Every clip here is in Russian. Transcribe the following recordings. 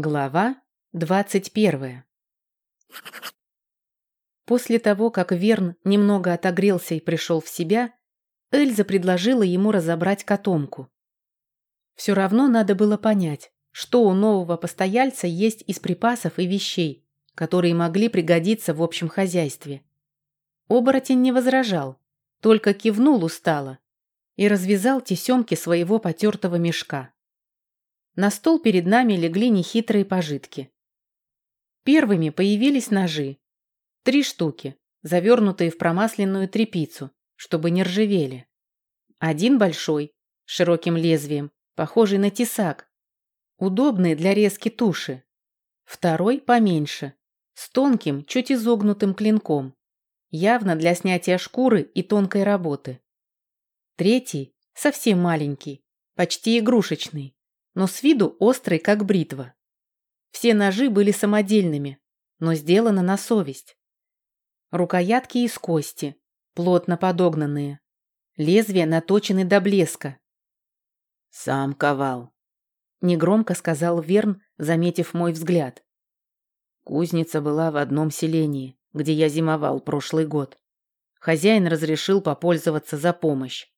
Глава двадцать первая. После того, как Верн немного отогрелся и пришел в себя, Эльза предложила ему разобрать котомку. Все равно надо было понять, что у нового постояльца есть из припасов и вещей, которые могли пригодиться в общем хозяйстве. Оборотень не возражал, только кивнул устало и развязал тесемки своего потертого мешка. На стол перед нами легли нехитрые пожитки. Первыми появились ножи. Три штуки, завернутые в промасленную тряпицу, чтобы не ржавели. Один большой, с широким лезвием, похожий на тесак, удобный для резки туши. Второй поменьше, с тонким, чуть изогнутым клинком, явно для снятия шкуры и тонкой работы. Третий, совсем маленький, почти игрушечный, но с виду острый, как бритва. Все ножи были самодельными, но сделаны на совесть. Рукоятки из кости, плотно подогнанные. Лезвия наточены до блеска. «Сам ковал», — негромко сказал Верн, заметив мой взгляд. Кузница была в одном селении, где я зимовал прошлый год. Хозяин разрешил попользоваться за помощь.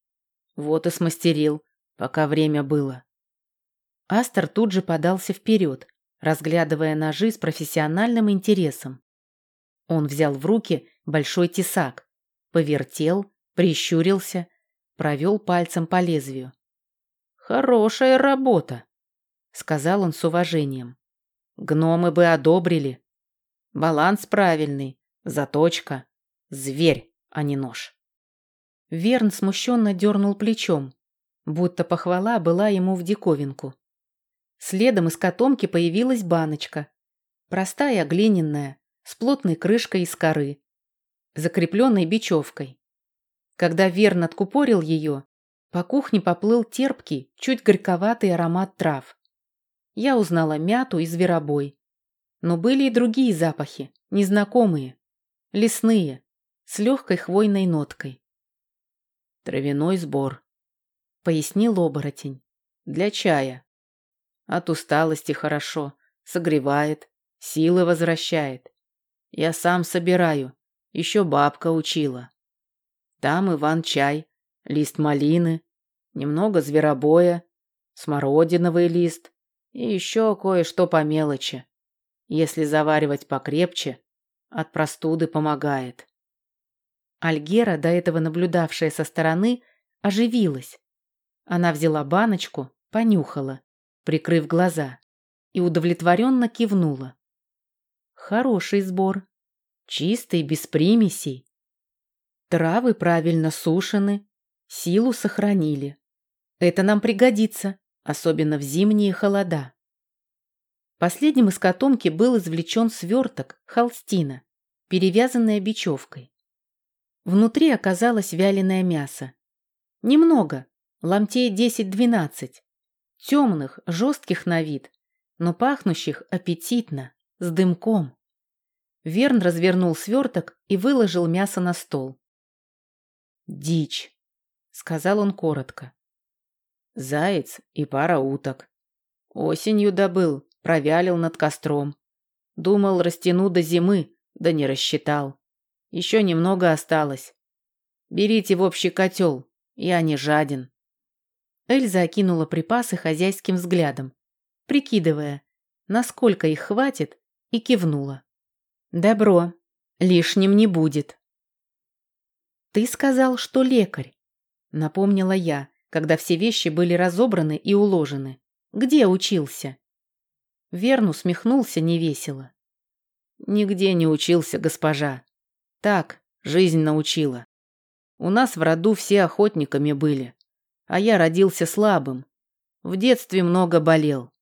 Вот и смастерил, пока время было. Астер тут же подался вперед, разглядывая ножи с профессиональным интересом. Он взял в руки большой тесак, повертел, прищурился, провел пальцем по лезвию. «Хорошая работа», — сказал он с уважением. «Гномы бы одобрили. Баланс правильный, заточка. Зверь, а не нож». Верн смущенно дернул плечом, будто похвала была ему в диковинку. Следом из котомки появилась баночка. Простая, глиняная, с плотной крышкой из коры, закрепленной бечевкой. Когда Верн откупорил ее, по кухне поплыл терпкий, чуть горьковатый аромат трав. Я узнала мяту и зверобой. Но были и другие запахи, незнакомые, лесные, с легкой хвойной ноткой. «Травяной сбор», — пояснил оборотень. «Для чая. От усталости хорошо, согревает, силы возвращает. Я сам собираю, еще бабка учила. Там Иван-чай, лист малины, немного зверобоя, смородиновый лист и еще кое-что по мелочи. Если заваривать покрепче, от простуды помогает. Альгера, до этого наблюдавшая со стороны, оживилась. Она взяла баночку, понюхала прикрыв глаза, и удовлетворенно кивнула. Хороший сбор. Чистый, без примесей. Травы правильно сушены, силу сохранили. Это нам пригодится, особенно в зимние холода. Последним из котомки был извлечен сверток, холстина, перевязанная бечевкой. Внутри оказалось вяленое мясо. Немного, ломтей 10-12, темных, жестких на вид, но пахнущих аппетитно, с дымком. Верн развернул сверток и выложил мясо на стол. «Дичь», — сказал он коротко. «Заяц и пара уток. Осенью добыл, провялил над костром. Думал, растяну до зимы, да не рассчитал. Еще немного осталось. Берите в общий котел, я не жаден». Эльза окинула припасы хозяйским взглядом, прикидывая, насколько их хватит, и кивнула. «Добро, лишним не будет». «Ты сказал, что лекарь», — напомнила я, когда все вещи были разобраны и уложены. «Где учился?» Верн усмехнулся невесело. «Нигде не учился, госпожа. Так, жизнь научила. У нас в роду все охотниками были а я родился слабым. В детстве много болел.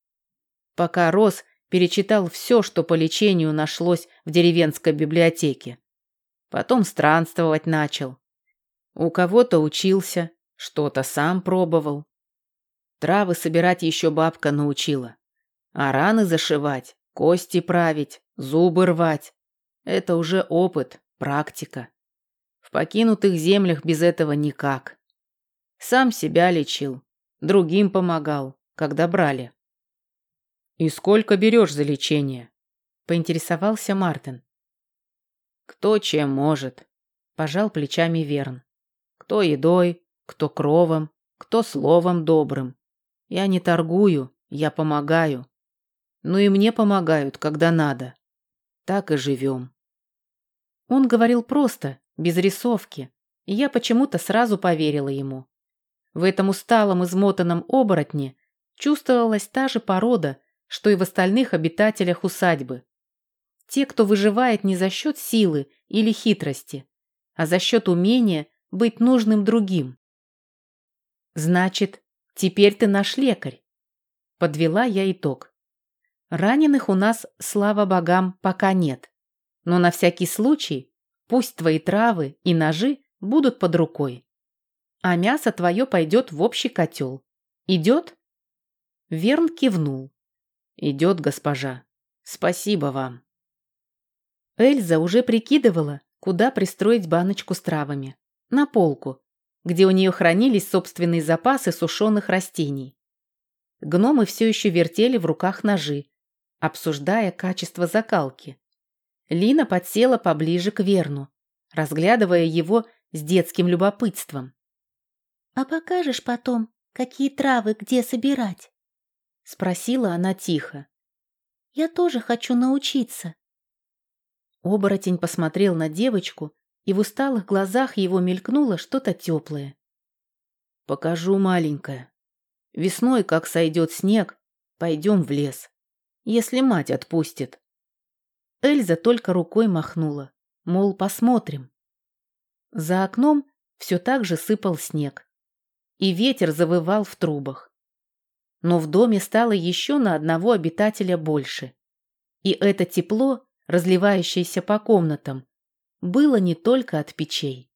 Пока рос, перечитал все, что по лечению нашлось в деревенской библиотеке. Потом странствовать начал. У кого-то учился, что-то сам пробовал. Травы собирать еще бабка научила. А раны зашивать, кости править, зубы рвать. Это уже опыт, практика. В покинутых землях без этого никак. Сам себя лечил, другим помогал, когда брали. «И сколько берешь за лечение?» – поинтересовался Мартин. «Кто чем может», – пожал плечами Верн. «Кто едой, кто кровом, кто словом добрым. Я не торгую, я помогаю. Ну и мне помогают, когда надо. Так и живем». Он говорил просто, без рисовки, и я почему-то сразу поверила ему. В этом усталом, измотанном оборотне чувствовалась та же порода, что и в остальных обитателях усадьбы. Те, кто выживает не за счет силы или хитрости, а за счет умения быть нужным другим. Значит, теперь ты наш лекарь. Подвела я итог. Раненых у нас, слава богам, пока нет. Но на всякий случай пусть твои травы и ножи будут под рукой. А мясо твое пойдет в общий котел. Идет? Верн кивнул. Идет, госпожа. Спасибо вам. Эльза уже прикидывала, куда пристроить баночку с травами. На полку, где у нее хранились собственные запасы сушеных растений. Гномы все еще вертели в руках ножи, обсуждая качество закалки. Лина подсела поближе к Верну, разглядывая его с детским любопытством. «А покажешь потом, какие травы где собирать?» — спросила она тихо. «Я тоже хочу научиться». Оборотень посмотрел на девочку, и в усталых глазах его мелькнуло что-то теплое. «Покажу, маленькая. Весной, как сойдет снег, пойдем в лес, если мать отпустит». Эльза только рукой махнула, мол, посмотрим. За окном все так же сыпал снег, и ветер завывал в трубах. Но в доме стало еще на одного обитателя больше. И это тепло, разливающееся по комнатам, было не только от печей.